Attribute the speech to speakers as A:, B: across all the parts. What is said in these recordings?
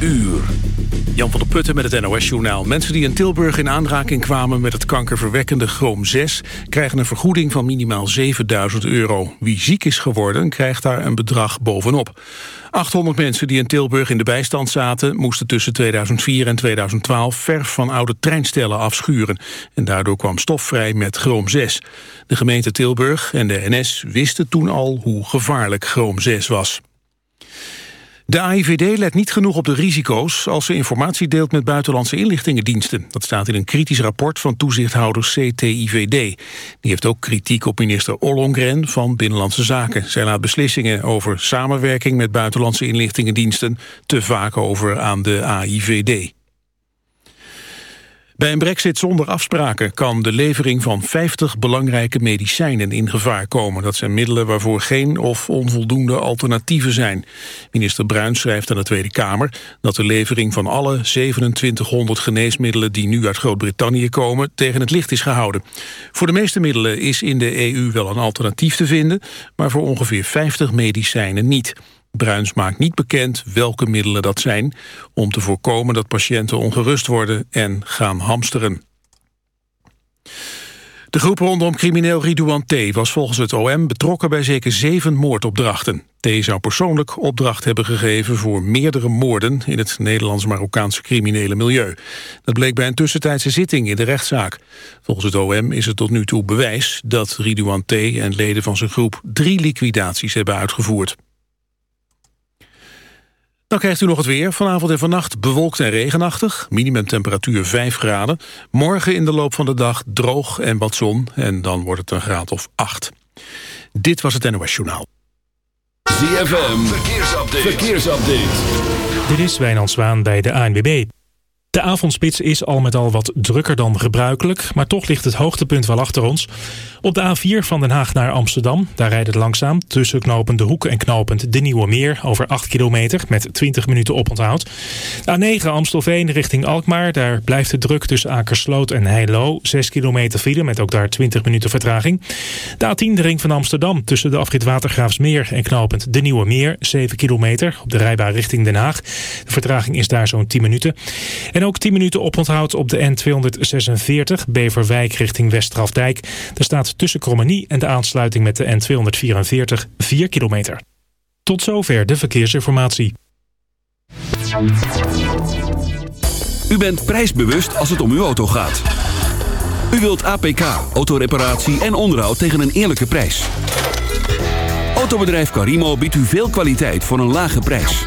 A: uur. Jan van der Putten met het NOS-journaal. Mensen die in Tilburg in aanraking kwamen met het kankerverwekkende chroom 6... krijgen een vergoeding van minimaal 7000 euro. Wie ziek is geworden, krijgt daar een bedrag bovenop. 800 mensen die in Tilburg in de bijstand zaten... moesten tussen 2004 en 2012 verf van oude treinstellen afschuren. En daardoor kwam stof vrij met chroom 6. De gemeente Tilburg en de NS wisten toen al hoe gevaarlijk chroom 6 was. De AIVD let niet genoeg op de risico's als ze informatie deelt met buitenlandse inlichtingendiensten. Dat staat in een kritisch rapport van toezichthouder CTIVD. Die heeft ook kritiek op minister Ollongren van Binnenlandse Zaken. Zij laat beslissingen over samenwerking met buitenlandse inlichtingendiensten te vaak over aan de AIVD. Bij een brexit zonder afspraken kan de levering van 50 belangrijke medicijnen in gevaar komen. Dat zijn middelen waarvoor geen of onvoldoende alternatieven zijn. Minister Bruin schrijft aan de Tweede Kamer dat de levering van alle 2700 geneesmiddelen die nu uit Groot-Brittannië komen tegen het licht is gehouden. Voor de meeste middelen is in de EU wel een alternatief te vinden, maar voor ongeveer 50 medicijnen niet. Bruins maakt niet bekend welke middelen dat zijn... om te voorkomen dat patiënten ongerust worden en gaan hamsteren. De groep rondom crimineel Ridouan T. was volgens het OM betrokken bij zeker zeven moordopdrachten. T. zou persoonlijk opdracht hebben gegeven voor meerdere moorden in het Nederlands-Marokkaanse criminele milieu. Dat bleek bij een tussentijdse zitting in de rechtszaak. Volgens het OM is het tot nu toe bewijs dat Ridouan T. en leden van zijn groep drie liquidaties hebben uitgevoerd. Dan krijgt u nog het weer. Vanavond en vannacht bewolkt en regenachtig. Minimumtemperatuur 5 graden. Morgen in de loop van de dag droog en wat zon. En dan wordt het een graad of 8. Dit was het NOS Journaal.
B: ZFM, verkeersupdate. verkeersupdate.
C: Dit is Wijnand Zwaan bij de ANWB. De avondspits is al met al wat drukker dan gebruikelijk, maar toch ligt het hoogtepunt wel achter ons. Op de A4 van Den Haag naar Amsterdam, daar rijdt het langzaam tussen knopend De Hoek en knopend De Nieuwe Meer over 8 kilometer met 20 minuten oponthoud. De A9 Amstelveen richting Alkmaar, daar blijft het druk tussen Akersloot en Heilo, 6 kilometer file met ook daar 20 minuten vertraging. De A10 de ring van Amsterdam tussen de afrit Watergraafsmeer en knopend De Nieuwe Meer, 7 kilometer op de rijbaan richting Den Haag. De vertraging is daar zo'n 10 minuten. En ook 10 minuten oponthoud op de N246 Beverwijk richting Westgrafdijk. Daar staat tussen Krommenie en de aansluiting met de N244 4 kilometer. Tot zover de verkeersinformatie.
B: U bent prijsbewust als het om uw auto gaat. U wilt APK, autoreparatie en onderhoud tegen een eerlijke prijs. Autobedrijf Carimo biedt u veel kwaliteit voor een lage prijs.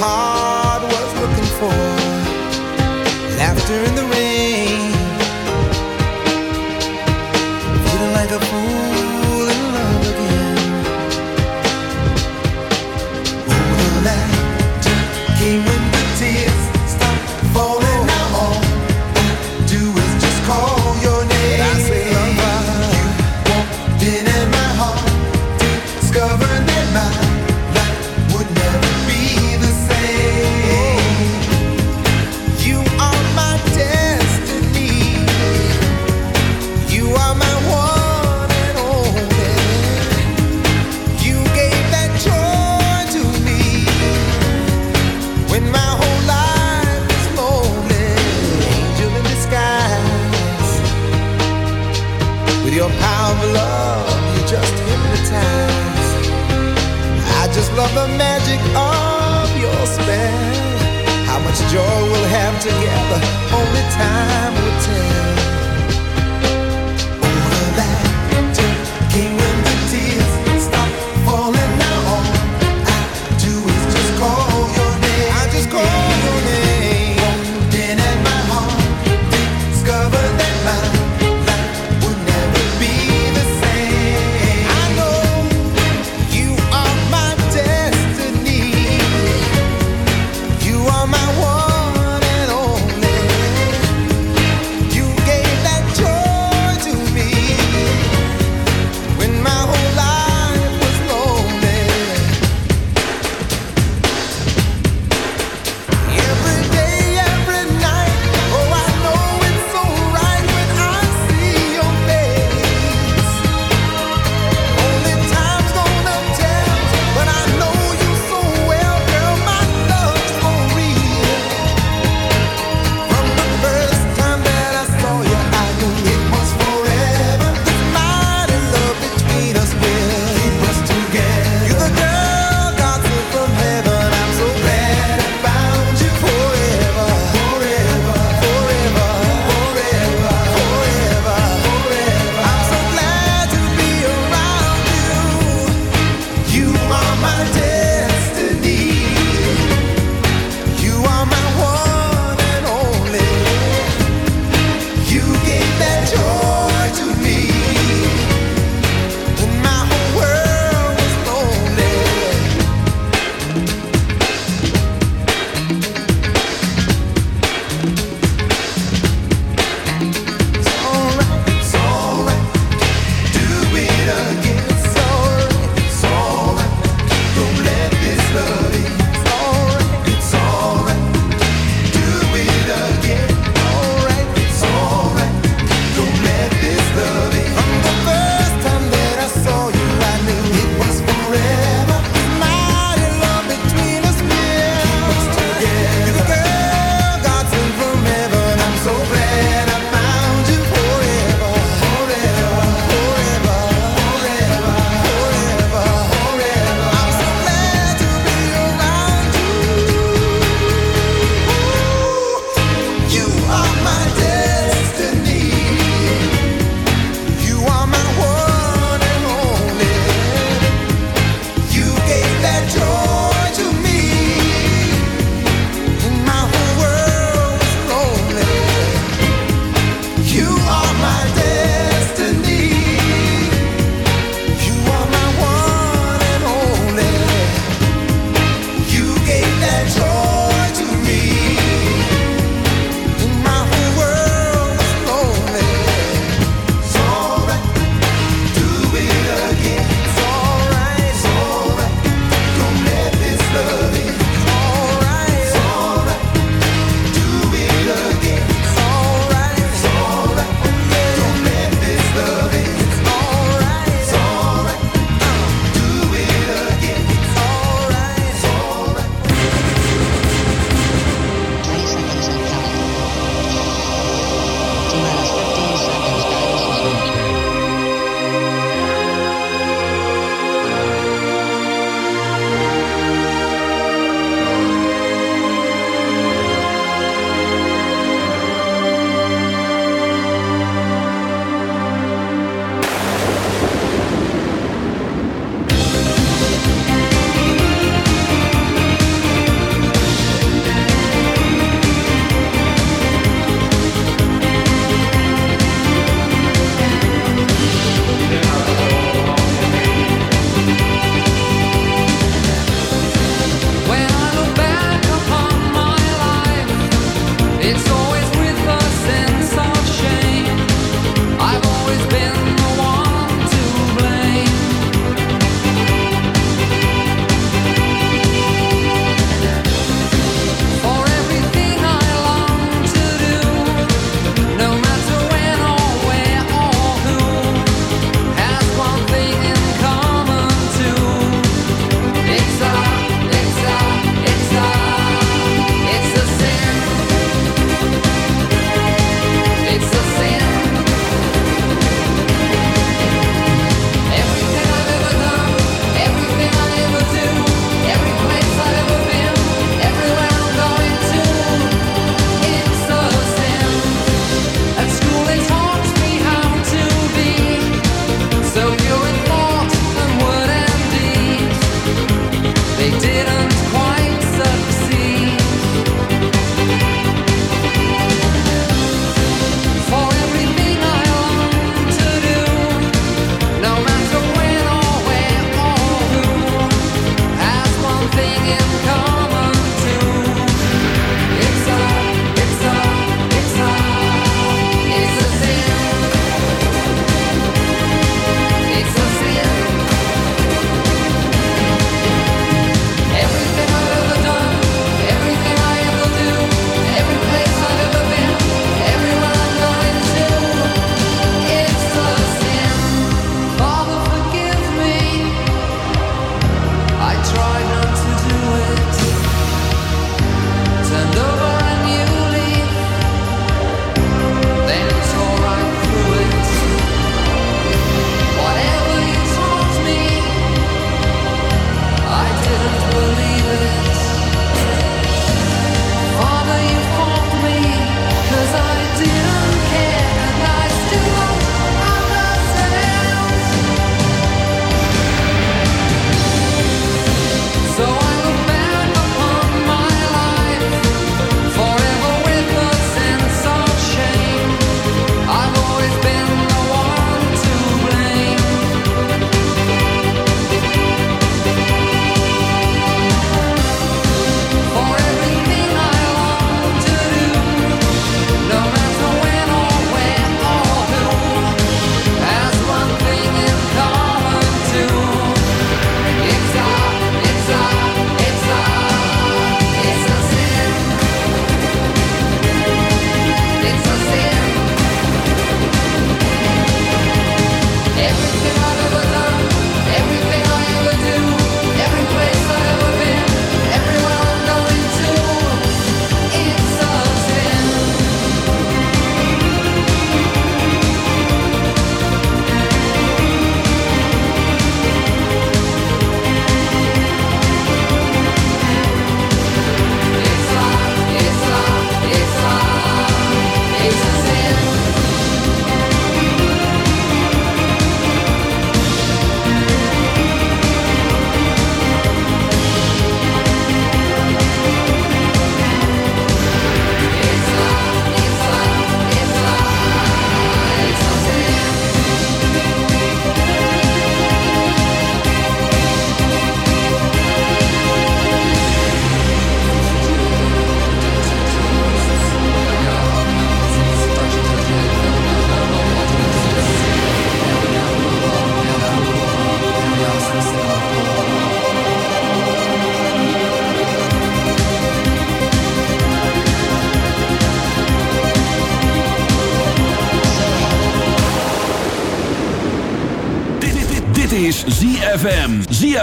D: Heart was looking for. laughter in the rain.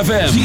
E: ZFM.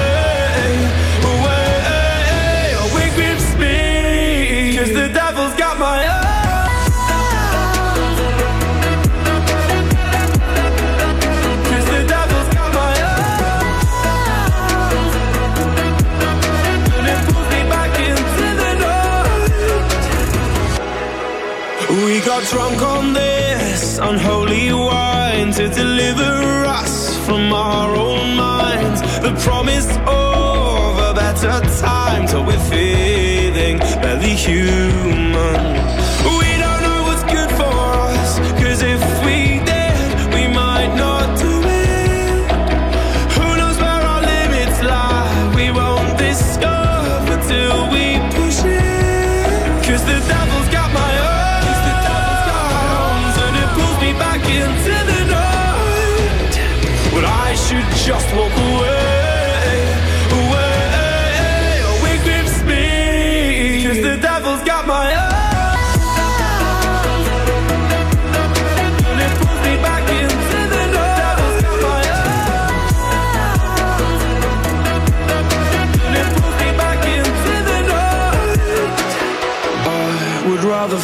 F: promise of a better time till we're feeling barely human.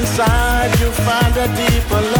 G: inside, you find a deeper love.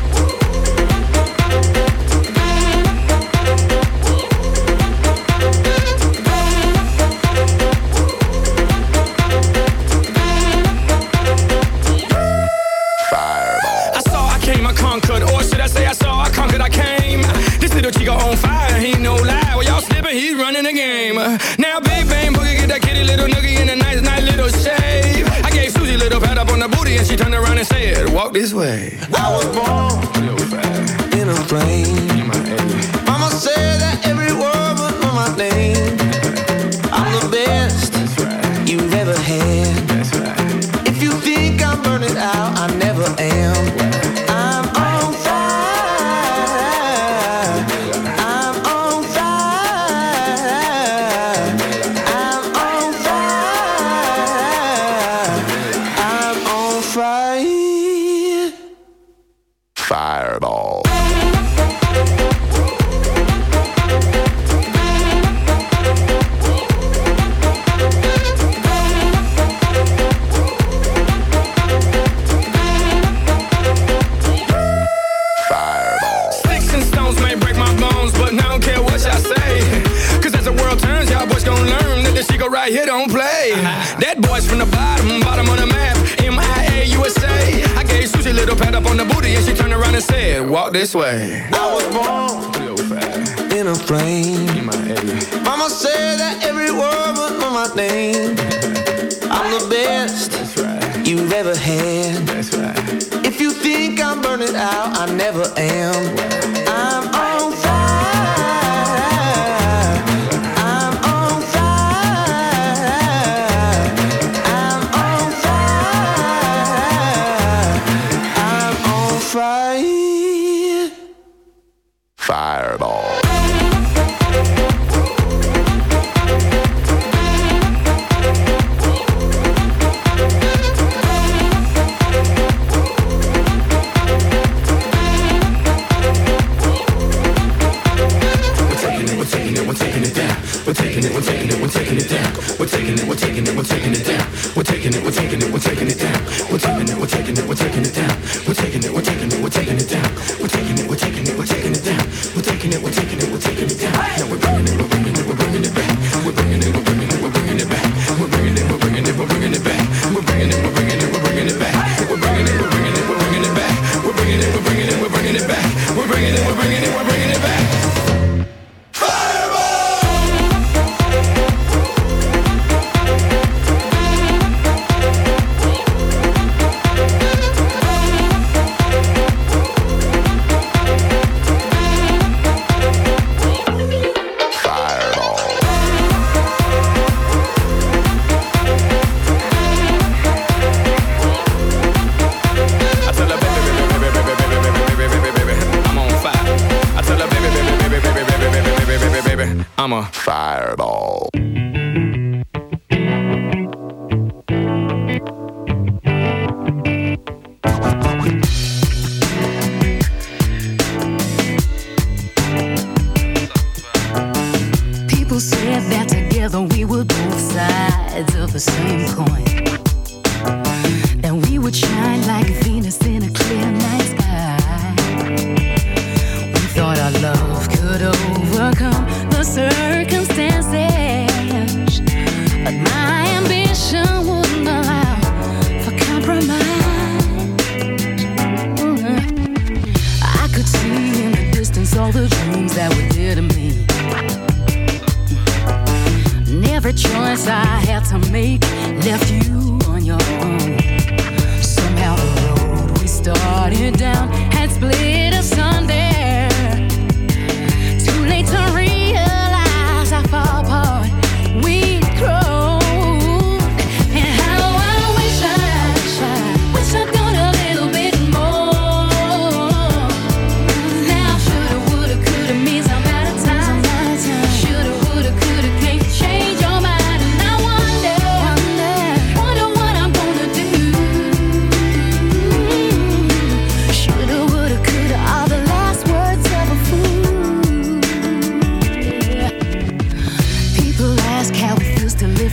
H: walk this way.
D: I was born in a plane. Mama said that.
I: This way.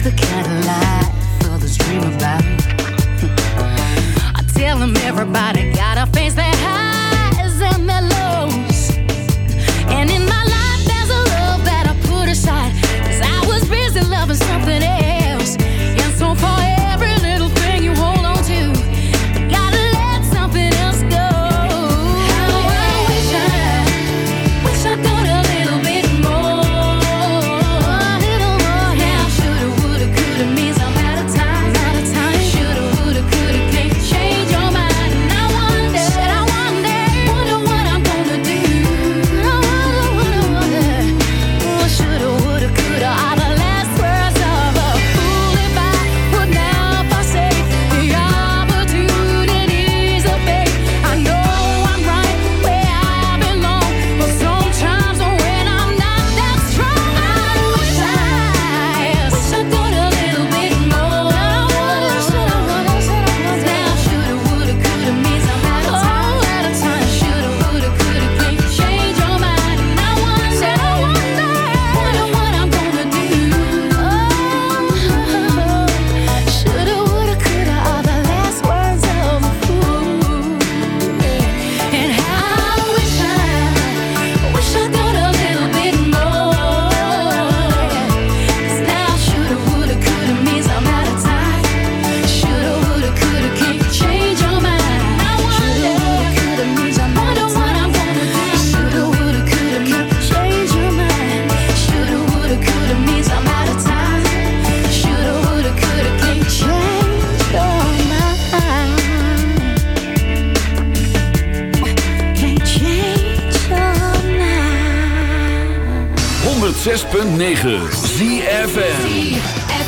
D: leave the of life others dream about. I
I: tell them everybody
J: gotta face that. high.
B: 106.9
E: ZFN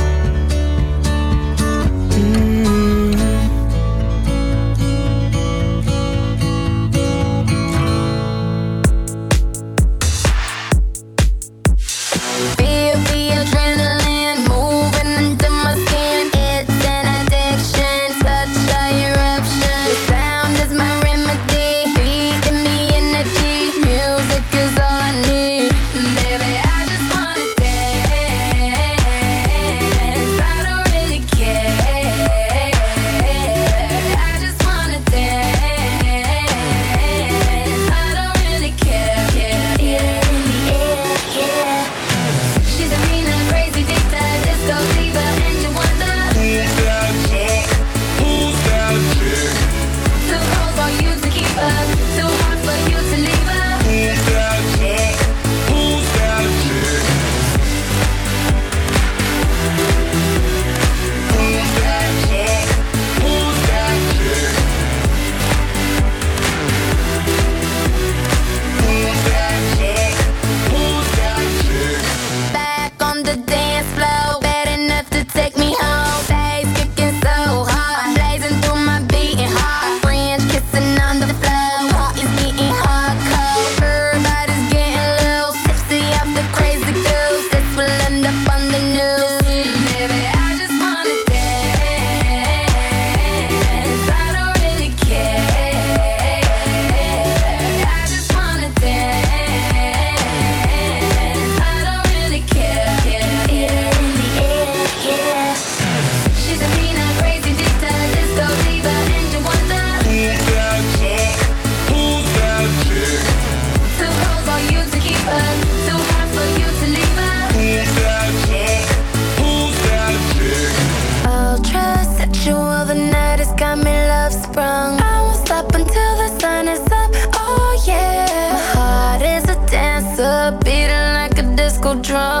E: Like a